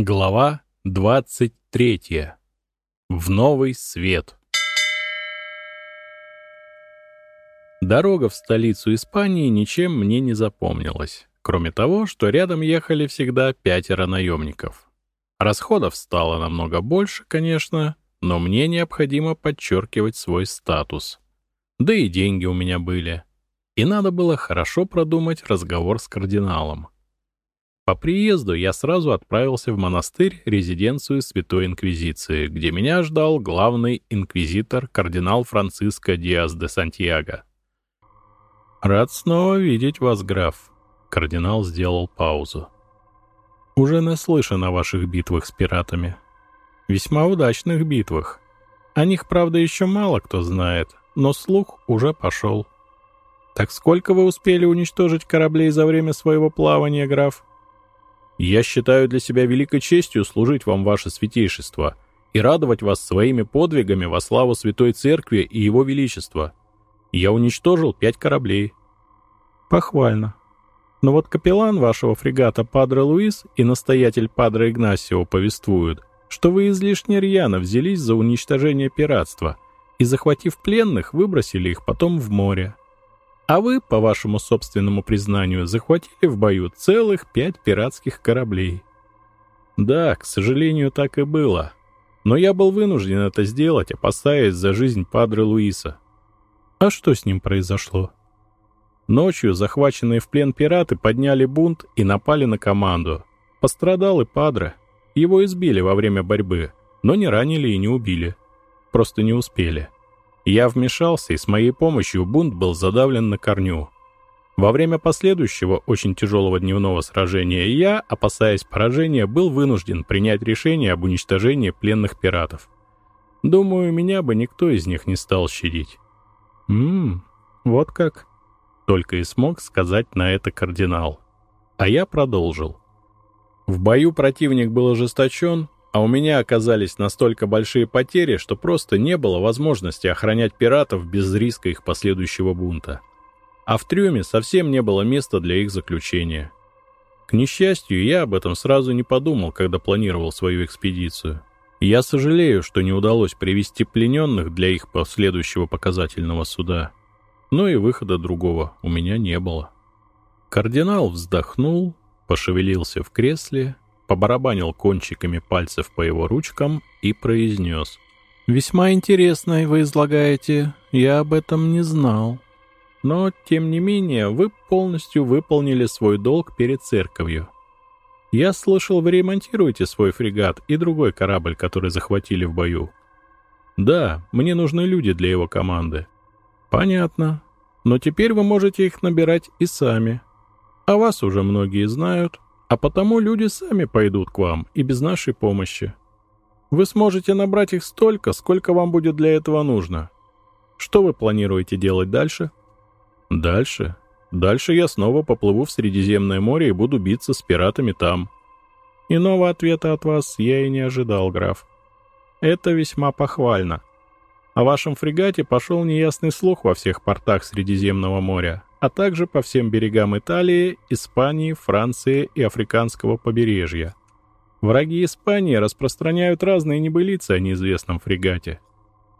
Глава 23. В новый свет. Дорога в столицу Испании ничем мне не запомнилась, кроме того, что рядом ехали всегда пятеро наемников. Расходов стало намного больше, конечно, но мне необходимо подчеркивать свой статус. Да и деньги у меня были. И надо было хорошо продумать разговор с кардиналом. По приезду я сразу отправился в монастырь, резиденцию Святой Инквизиции, где меня ждал главный инквизитор кардинал Франциско Диас де Сантьяго. «Рад снова видеть вас, граф», — кардинал сделал паузу. «Уже наслышан о ваших битвах с пиратами. Весьма удачных битвах. О них, правда, еще мало кто знает, но слух уже пошел. Так сколько вы успели уничтожить кораблей за время своего плавания, граф?» Я считаю для себя великой честью служить вам, ваше святейшество, и радовать вас своими подвигами во славу Святой Церкви и Его Величества. Я уничтожил пять кораблей». «Похвально. Но вот капеллан вашего фрегата Падре Луис и настоятель Падре Игнасио повествуют, что вы излишне рьяно взялись за уничтожение пиратства и, захватив пленных, выбросили их потом в море. А вы, по вашему собственному признанию, захватили в бою целых пять пиратских кораблей. Да, к сожалению, так и было. Но я был вынужден это сделать, опасаясь за жизнь Падре Луиса. А что с ним произошло? Ночью захваченные в плен пираты подняли бунт и напали на команду. Пострадал и Падре. Его избили во время борьбы, но не ранили и не убили. Просто не успели. Я вмешался, и с моей помощью бунт был задавлен на корню. Во время последующего, очень тяжелого дневного сражения я, опасаясь поражения, был вынужден принять решение об уничтожении пленных пиратов. Думаю, меня бы никто из них не стал щадить. «Ммм, вот как?» Только и смог сказать на это кардинал. А я продолжил. В бою противник был ожесточен, а у меня оказались настолько большие потери, что просто не было возможности охранять пиратов без риска их последующего бунта. А в трюме совсем не было места для их заключения. К несчастью, я об этом сразу не подумал, когда планировал свою экспедицию. Я сожалею, что не удалось привести плененных для их последующего показательного суда. Но и выхода другого у меня не было. Кардинал вздохнул, пошевелился в кресле побарабанил кончиками пальцев по его ручкам и произнес. «Весьма интересно вы излагаете, я об этом не знал. Но, тем не менее, вы полностью выполнили свой долг перед церковью. Я слышал, вы ремонтируете свой фрегат и другой корабль, который захватили в бою. Да, мне нужны люди для его команды. Понятно. Но теперь вы можете их набирать и сами. А вас уже многие знают, а потому люди сами пойдут к вам и без нашей помощи. Вы сможете набрать их столько, сколько вам будет для этого нужно. Что вы планируете делать дальше? Дальше? Дальше я снова поплыву в Средиземное море и буду биться с пиратами там. Иного ответа от вас я и не ожидал, граф. Это весьма похвально. О вашем фрегате пошел неясный слух во всех портах Средиземного моря а также по всем берегам Италии, Испании, Франции и африканского побережья. Враги Испании распространяют разные небылицы о неизвестном фрегате.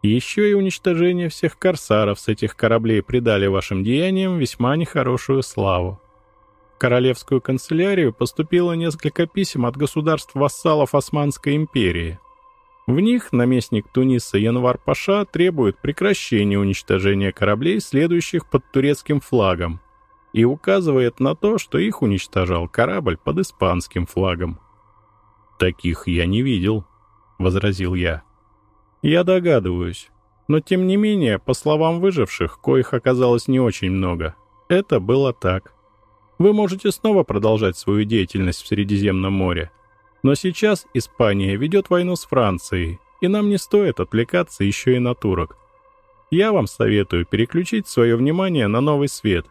Еще и уничтожение всех корсаров с этих кораблей придали вашим деяниям весьма нехорошую славу. В королевскую канцелярию поступило несколько писем от государств-вассалов Османской империи – в них наместник Туниса Январ Паша требует прекращения уничтожения кораблей, следующих под турецким флагом, и указывает на то, что их уничтожал корабль под испанским флагом. «Таких я не видел», — возразил я. «Я догадываюсь. Но тем не менее, по словам выживших, коих оказалось не очень много, это было так. Вы можете снова продолжать свою деятельность в Средиземном море, но сейчас Испания ведет войну с Францией, и нам не стоит отвлекаться еще и на турок. Я вам советую переключить свое внимание на новый свет.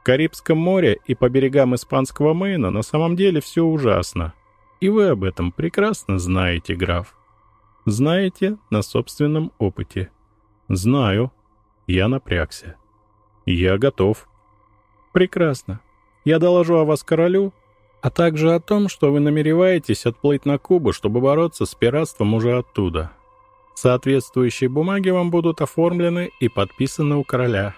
В Карибском море и по берегам испанского Мейна на самом деле все ужасно. И вы об этом прекрасно знаете, граф. Знаете на собственном опыте. Знаю. Я напрягся. Я готов. Прекрасно. Я доложу о вас королю, а также о том, что вы намереваетесь отплыть на Кубу, чтобы бороться с пиратством уже оттуда. Соответствующие бумаги вам будут оформлены и подписаны у короля.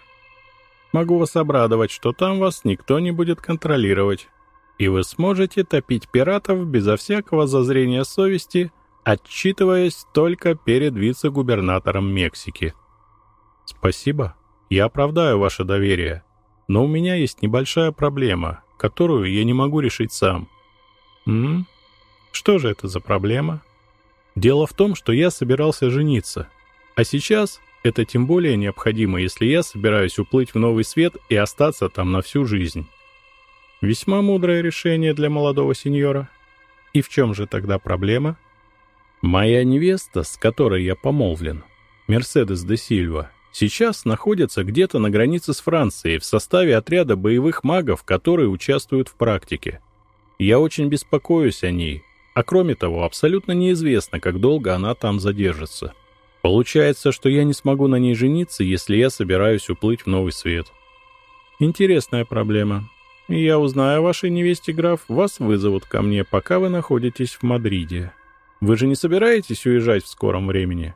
Могу вас обрадовать, что там вас никто не будет контролировать, и вы сможете топить пиратов безо всякого зазрения совести, отчитываясь только перед вице-губернатором Мексики. Спасибо, я оправдаю ваше доверие, но у меня есть небольшая проблема, которую я не могу решить сам. М? Что же это за проблема? Дело в том, что я собирался жениться, а сейчас это тем более необходимо, если я собираюсь уплыть в новый свет и остаться там на всю жизнь. Весьма мудрое решение для молодого сеньора. И в чем же тогда проблема? Моя невеста, с которой я помолвлен, Мерседес де Сильва, сейчас находится где-то на границе с Францией в составе отряда боевых магов, которые участвуют в практике. Я очень беспокоюсь о ней, а кроме того, абсолютно неизвестно, как долго она там задержится. Получается, что я не смогу на ней жениться, если я собираюсь уплыть в новый свет. Интересная проблема. Я узнаю о вашей невесте, граф, вас вызовут ко мне, пока вы находитесь в Мадриде. Вы же не собираетесь уезжать в скором времени?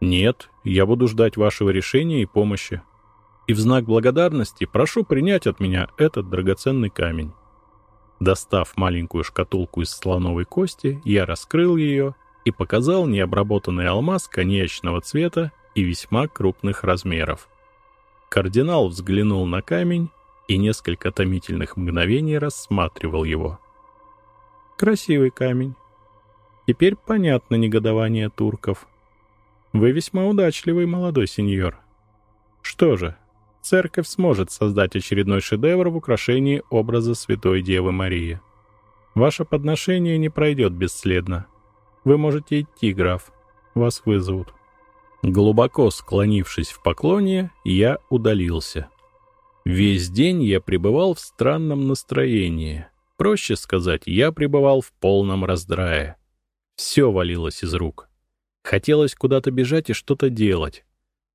Нет, я буду ждать вашего решения и помощи. И в знак благодарности прошу принять от меня этот драгоценный камень. Достав маленькую шкатулку из слоновой кости, я раскрыл ее и показал необработанный алмаз конечного цвета и весьма крупных размеров. Кардинал взглянул на камень и несколько томительных мгновений рассматривал его. «Красивый камень. Теперь понятно негодование турков. Вы весьма удачливый молодой сеньор. Что же, церковь сможет создать очередной шедевр в украшении образа Святой Девы Марии. Ваше подношение не пройдет бесследно». Вы можете идти, граф. Вас вызовут». Глубоко склонившись в поклоне, я удалился. Весь день я пребывал в странном настроении. Проще сказать, я пребывал в полном раздрае. Все валилось из рук. Хотелось куда-то бежать и что-то делать.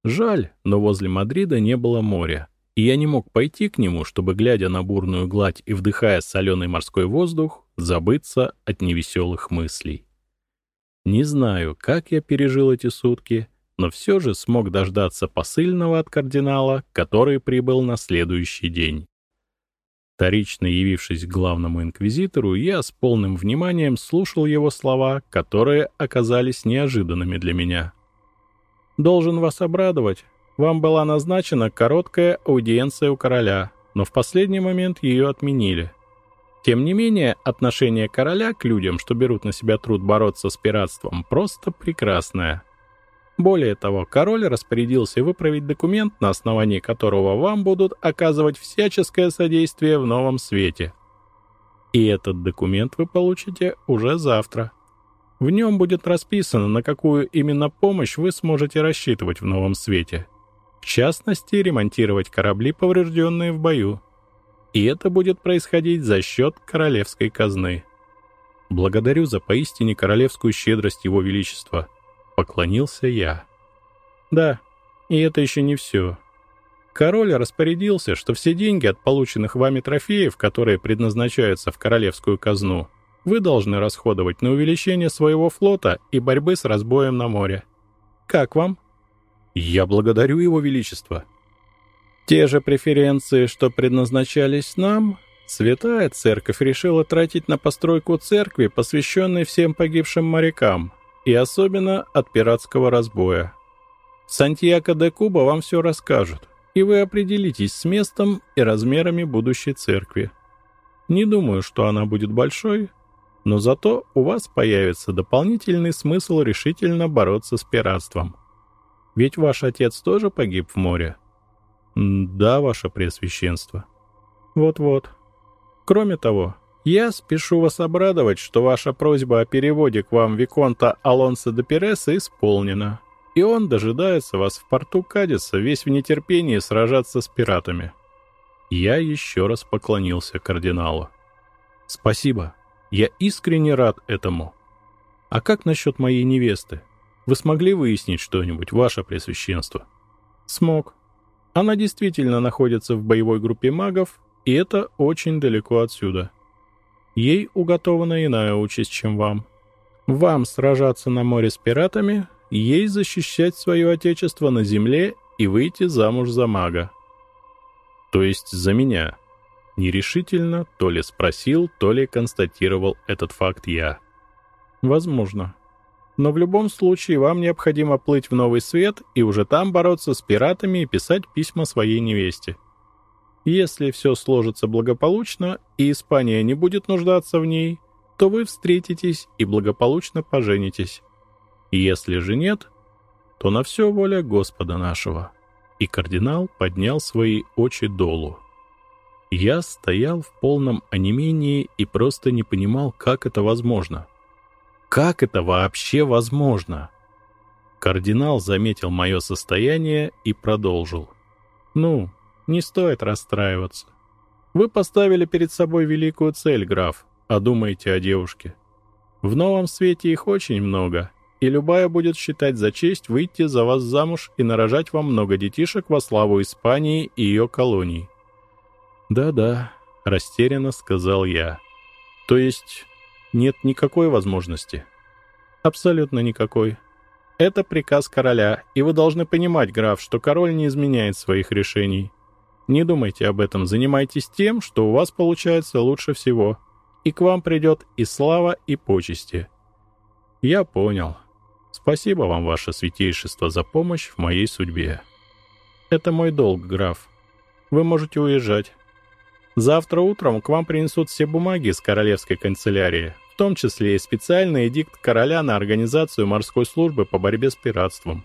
Жаль, но возле Мадрида не было моря, и я не мог пойти к нему, чтобы, глядя на бурную гладь и вдыхая соленый морской воздух, забыться от невеселых мыслей. Не знаю, как я пережил эти сутки, но все же смог дождаться посыльного от кардинала, который прибыл на следующий день. Вторично явившись к главному инквизитору, я с полным вниманием слушал его слова, которые оказались неожиданными для меня. «Должен вас обрадовать. Вам была назначена короткая аудиенция у короля, но в последний момент ее отменили. Тем не менее, отношение короля к людям, что берут на себя труд бороться с пиратством, просто прекрасное. Более того, король распорядился выправить документ, на основании которого вам будут оказывать всяческое содействие в новом свете. И этот документ вы получите уже завтра. В нем будет расписано, на какую именно помощь вы сможете рассчитывать в новом свете. В частности, ремонтировать корабли, поврежденные в бою и это будет происходить за счет королевской казны. Благодарю за поистине королевскую щедрость Его Величества. Поклонился я. Да, и это еще не все. Король распорядился, что все деньги от полученных вами трофеев, которые предназначаются в королевскую казну, вы должны расходовать на увеличение своего флота и борьбы с разбоем на море. Как вам? Я благодарю Его Величество. Те же преференции, что предназначались нам, Святая Церковь решила тратить на постройку церкви, посвященной всем погибшим морякам, и особенно от пиратского разбоя. Сантьяго де Куба вам все расскажут, и вы определитесь с местом и размерами будущей церкви. Не думаю, что она будет большой, но зато у вас появится дополнительный смысл решительно бороться с пиратством. Ведь ваш отец тоже погиб в море. «Да, ваше Преосвященство». «Вот-вот. Кроме того, я спешу вас обрадовать, что ваша просьба о переводе к вам Виконта Алонсо де Переса исполнена, и он дожидается вас в порту Кадиса, весь в нетерпении сражаться с пиратами». Я еще раз поклонился кардиналу. «Спасибо. Я искренне рад этому. А как насчет моей невесты? Вы смогли выяснить что-нибудь, ваше Пресвященство?» «Смог. Она действительно находится в боевой группе магов, и это очень далеко отсюда. Ей уготована иная участь, чем вам. Вам сражаться на море с пиратами, ей защищать свое отечество на земле и выйти замуж за мага. То есть за меня. Нерешительно то ли спросил, то ли констатировал этот факт я. Возможно. Но в любом случае вам необходимо плыть в новый свет и уже там бороться с пиратами и писать письма своей невесте. Если все сложится благополучно и Испания не будет нуждаться в ней, то вы встретитесь и благополучно поженитесь. Если же нет, то на все воля Господа нашего». И кардинал поднял свои очи долу. Я стоял в полном онемении и просто не понимал, как это возможно. Как это вообще возможно? Кардинал заметил мое состояние и продолжил. «Ну, не стоит расстраиваться. Вы поставили перед собой великую цель, граф, а думаете о девушке. В новом свете их очень много, и любая будет считать за честь выйти за вас замуж и нарожать вам много детишек во славу Испании и ее колоний». «Да-да», — растерянно сказал я. «То есть нет никакой возможности?» «Абсолютно никакой. Это приказ короля, и вы должны понимать, граф, что король не изменяет своих решений. Не думайте об этом, занимайтесь тем, что у вас получается лучше всего, и к вам придет и слава, и почести. Я понял. Спасибо вам, ваше святейшество, за помощь в моей судьбе. Это мой долг, граф. Вы можете уезжать. Завтра утром к вам принесут все бумаги из королевской канцелярии, в том числе и специальный эдикт короля на организацию морской службы по борьбе с пиратством.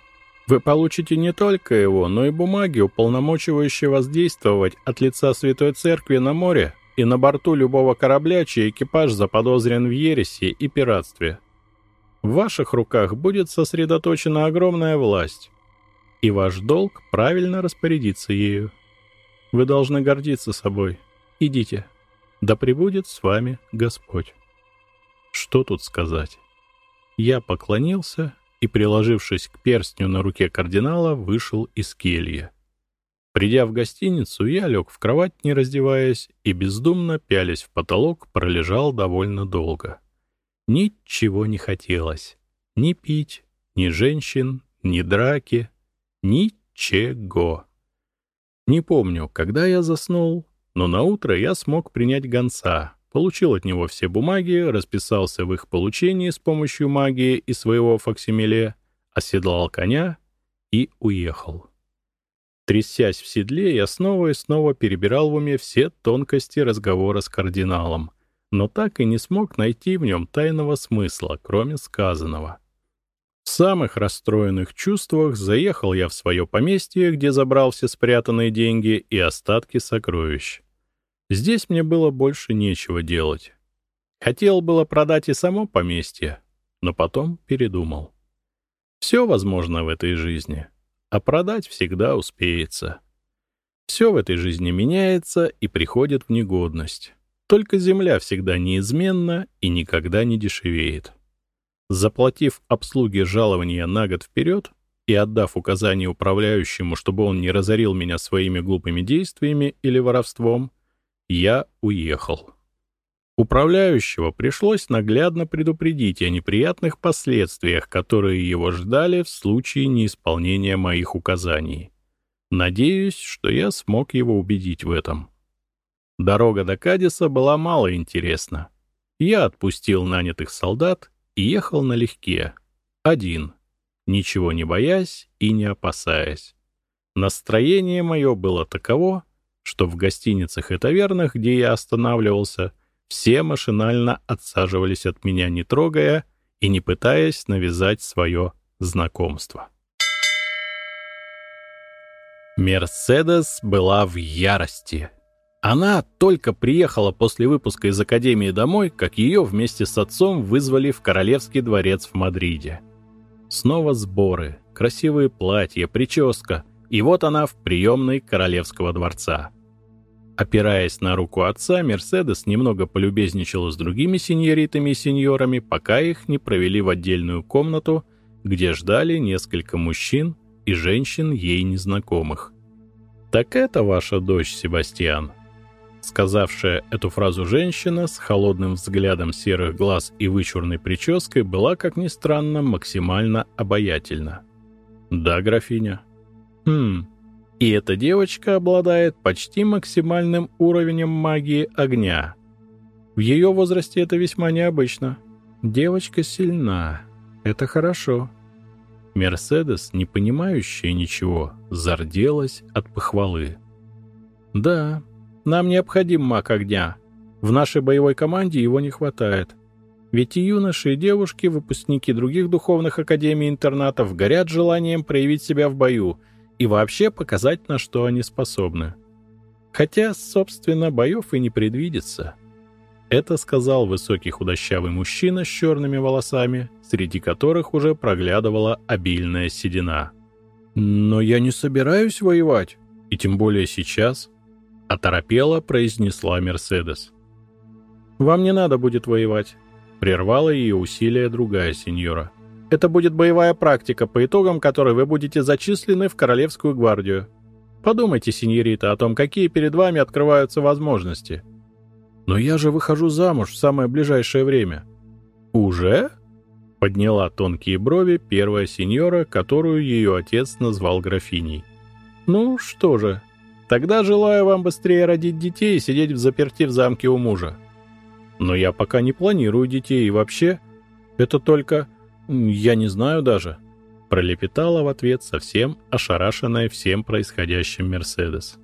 Вы получите не только его, но и бумаги, уполномочивающие вас действовать от лица Святой Церкви на море и на борту любого корабля, чей экипаж заподозрен в ереси и пиратстве. В ваших руках будет сосредоточена огромная власть, и ваш долг правильно распорядиться ею. Вы должны гордиться собой. Идите. Да пребудет с вами Господь. Что тут сказать? Я поклонился и, приложившись к перстню на руке кардинала, вышел из кельи. Придя в гостиницу, я лег в кровать, не раздеваясь, и бездумно, пялясь в потолок, пролежал довольно долго. Ничего не хотелось. Ни пить, ни женщин, ни драки, ничего. Не помню, когда я заснул, но на утро я смог принять гонца, получил от него все бумаги, расписался в их получении с помощью магии и своего факсимиле, оседлал коня и уехал. Трясясь в седле, я снова и снова перебирал в уме все тонкости разговора с кардиналом, но так и не смог найти в нем тайного смысла, кроме сказанного. В самых расстроенных чувствах заехал я в свое поместье, где забрал все спрятанные деньги и остатки сокровищ. Здесь мне было больше нечего делать. Хотел было продать и само поместье, но потом передумал. Все возможно в этой жизни, а продать всегда успеется. Все в этой жизни меняется и приходит в негодность. Только земля всегда неизменна и никогда не дешевеет. Заплатив обслуге жалования на год вперед и отдав указание управляющему, чтобы он не разорил меня своими глупыми действиями или воровством, я уехал. Управляющего пришлось наглядно предупредить о неприятных последствиях, которые его ждали в случае неисполнения моих указаний. Надеюсь, что я смог его убедить в этом. Дорога до Кадиса была мало интересна. Я отпустил нанятых солдат и ехал налегке, один, ничего не боясь и не опасаясь. Настроение мое было таково, что в гостиницах и тавернах, где я останавливался, все машинально отсаживались от меня, не трогая и не пытаясь навязать свое знакомство. Мерседес была в ярости. Она только приехала после выпуска из академии домой, как ее вместе с отцом вызвали в Королевский дворец в Мадриде. Снова сборы, красивые платья, прическа, и вот она в приемной Королевского дворца. Опираясь на руку отца, Мерседес немного полюбезничала с другими сеньоритами и сеньорами, пока их не провели в отдельную комнату, где ждали несколько мужчин и женщин ей незнакомых. «Так это ваша дочь, Себастьян?» — Сказавшая эту фразу женщина с холодным взглядом серых глаз и вычурной прической была, как ни странно, максимально обаятельна. «Да, графиня». «Хм, и эта девочка обладает почти максимальным уровнем магии огня. В ее возрасте это весьма необычно. Девочка сильна. Это хорошо». Мерседес, не понимающая ничего, зарделась от похвалы. «Да, нам необходим маг огня. В нашей боевой команде его не хватает. Ведь и юноши, и девушки, выпускники других духовных академий-интернатов, горят желанием проявить себя в бою и вообще показать, на что они способны. Хотя, собственно, боев и не предвидится. Это сказал высокий худощавый мужчина с черными волосами, среди которых уже проглядывала обильная седина. «Но я не собираюсь воевать, и тем более сейчас», — оторопела произнесла Мерседес. «Вам не надо будет воевать», — прервала ее усилия другая сеньора. «Это будет боевая практика, по итогам которой вы будете зачислены в Королевскую гвардию. Подумайте, сеньорита, о том, какие перед вами открываются возможности». «Но я же выхожу замуж в самое ближайшее время». «Уже?» — подняла тонкие брови первая сеньора, которую ее отец назвал графиней. «Ну что же, Тогда желаю вам быстрее родить детей и сидеть в заперти в замке у мужа. Но я пока не планирую детей и вообще. Это только... Я не знаю даже. Пролепетала в ответ совсем ошарашенная всем происходящим Мерседес.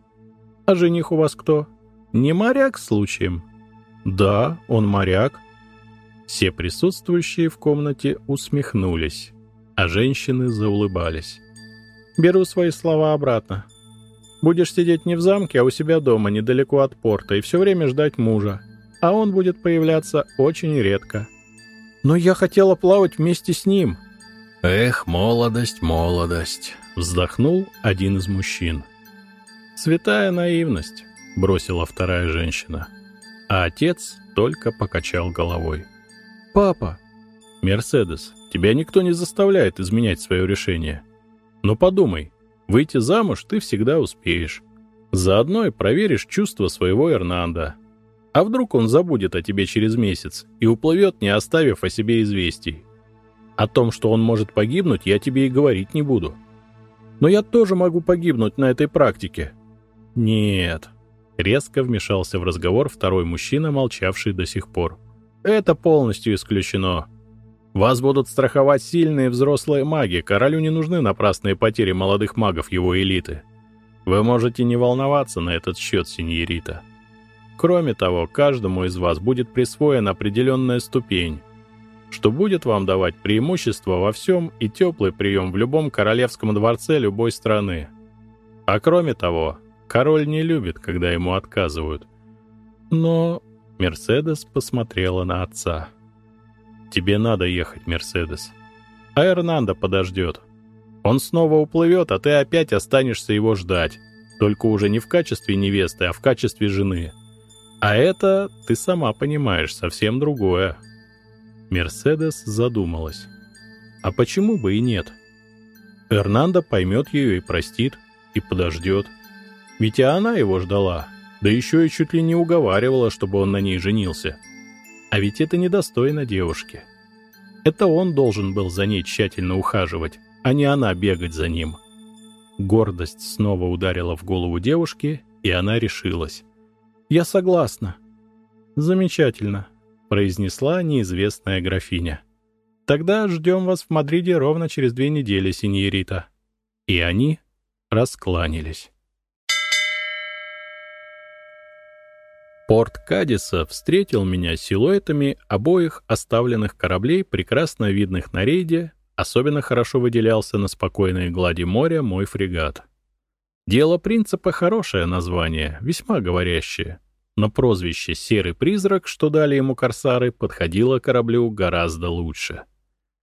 А жених у вас кто? Не моряк случаем? Да, он моряк. Все присутствующие в комнате усмехнулись, а женщины заулыбались. Беру свои слова обратно. Будешь сидеть не в замке, а у себя дома, недалеко от порта, и все время ждать мужа. А он будет появляться очень редко. Но я хотела плавать вместе с ним. Эх, молодость, молодость, вздохнул один из мужчин. Святая наивность, бросила вторая женщина. А отец только покачал головой. Папа, Мерседес, тебя никто не заставляет изменять свое решение. Но подумай, Выйти замуж ты всегда успеешь. Заодно и проверишь чувства своего Эрнанда. А вдруг он забудет о тебе через месяц и уплывет, не оставив о себе известий? О том, что он может погибнуть, я тебе и говорить не буду. Но я тоже могу погибнуть на этой практике. Нет. Резко вмешался в разговор второй мужчина, молчавший до сих пор. Это полностью исключено. Вас будут страховать сильные взрослые маги, королю не нужны напрасные потери молодых магов его элиты. Вы можете не волноваться на этот счет, синьорита. Кроме того, каждому из вас будет присвоена определенная ступень, что будет вам давать преимущество во всем и теплый прием в любом королевском дворце любой страны. А кроме того, король не любит, когда ему отказывают. Но Мерседес посмотрела на отца. Тебе надо ехать, Мерседес. А Эрнандо подождет. Он снова уплывет, а ты опять останешься его ждать. Только уже не в качестве невесты, а в качестве жены. А это, ты сама понимаешь, совсем другое. Мерседес задумалась. А почему бы и нет? Эрнандо поймет ее и простит, и подождет. Ведь и она его ждала, да еще и чуть ли не уговаривала, чтобы он на ней женился. — а ведь это недостойно девушки. Это он должен был за ней тщательно ухаживать, а не она бегать за ним. Гордость снова ударила в голову девушки, и она решилась. «Я согласна». «Замечательно», — произнесла неизвестная графиня. «Тогда ждем вас в Мадриде ровно через две недели, синьорита». И они раскланялись. Порт Кадиса встретил меня силуэтами обоих оставленных кораблей, прекрасно видных на рейде, особенно хорошо выделялся на спокойной глади моря мой фрегат. Дело принципа хорошее название, весьма говорящее, но прозвище «Серый призрак», что дали ему корсары, подходило кораблю гораздо лучше.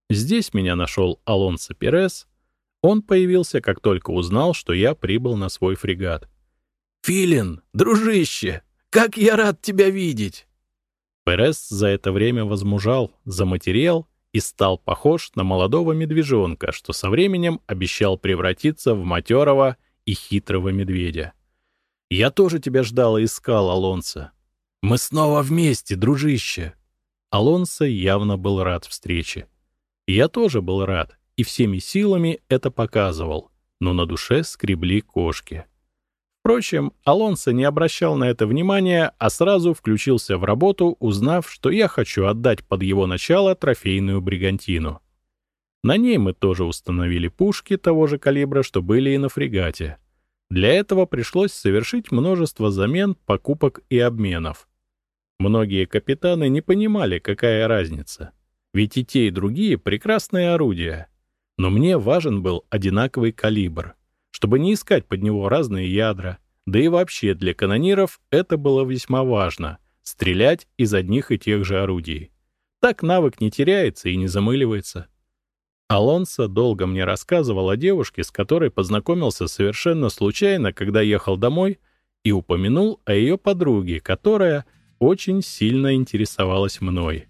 Здесь меня нашел Алонсо Перес. Он появился, как только узнал, что я прибыл на свой фрегат. «Филин, дружище!» Как я рад тебя видеть!» Перес за это время возмужал, заматерел и стал похож на молодого медвежонка, что со временем обещал превратиться в матерого и хитрого медведя. «Я тоже тебя ждал и искал, Алонсо. Мы снова вместе, дружище!» Алонсо явно был рад встрече. Я тоже был рад и всеми силами это показывал, но на душе скребли кошки. Впрочем, Алонсо не обращал на это внимания, а сразу включился в работу, узнав, что я хочу отдать под его начало трофейную бригантину. На ней мы тоже установили пушки того же калибра, что были и на фрегате. Для этого пришлось совершить множество замен, покупок и обменов. Многие капитаны не понимали, какая разница. Ведь и те, и другие — прекрасные орудия. Но мне важен был одинаковый калибр, чтобы не искать под него разные ядра. Да и вообще для канониров это было весьма важно — стрелять из одних и тех же орудий. Так навык не теряется и не замыливается. Алонсо долго мне рассказывал о девушке, с которой познакомился совершенно случайно, когда ехал домой, и упомянул о ее подруге, которая очень сильно интересовалась мной.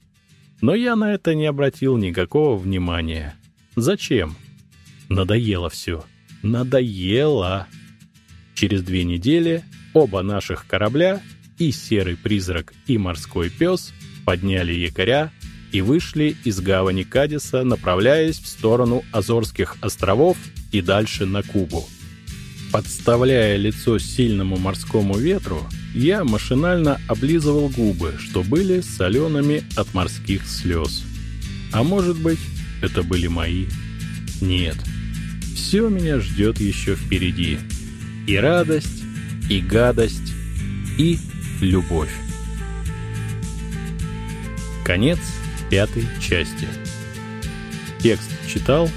Но я на это не обратил никакого внимания. Зачем? Надоело все. Надоело. Через две недели оба наших корабля, и Серый Призрак, и Морской Пес, подняли якоря и вышли из гавани Кадиса, направляясь в сторону Азорских островов и дальше на Кубу. Подставляя лицо сильному морскому ветру, я машинально облизывал губы, что были солеными от морских слез. А может быть, это были мои? Нет. Все меня ждет еще впереди. И радость, и гадость, и любовь. Конец пятой части. Текст читал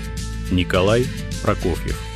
Николай Прокофьев.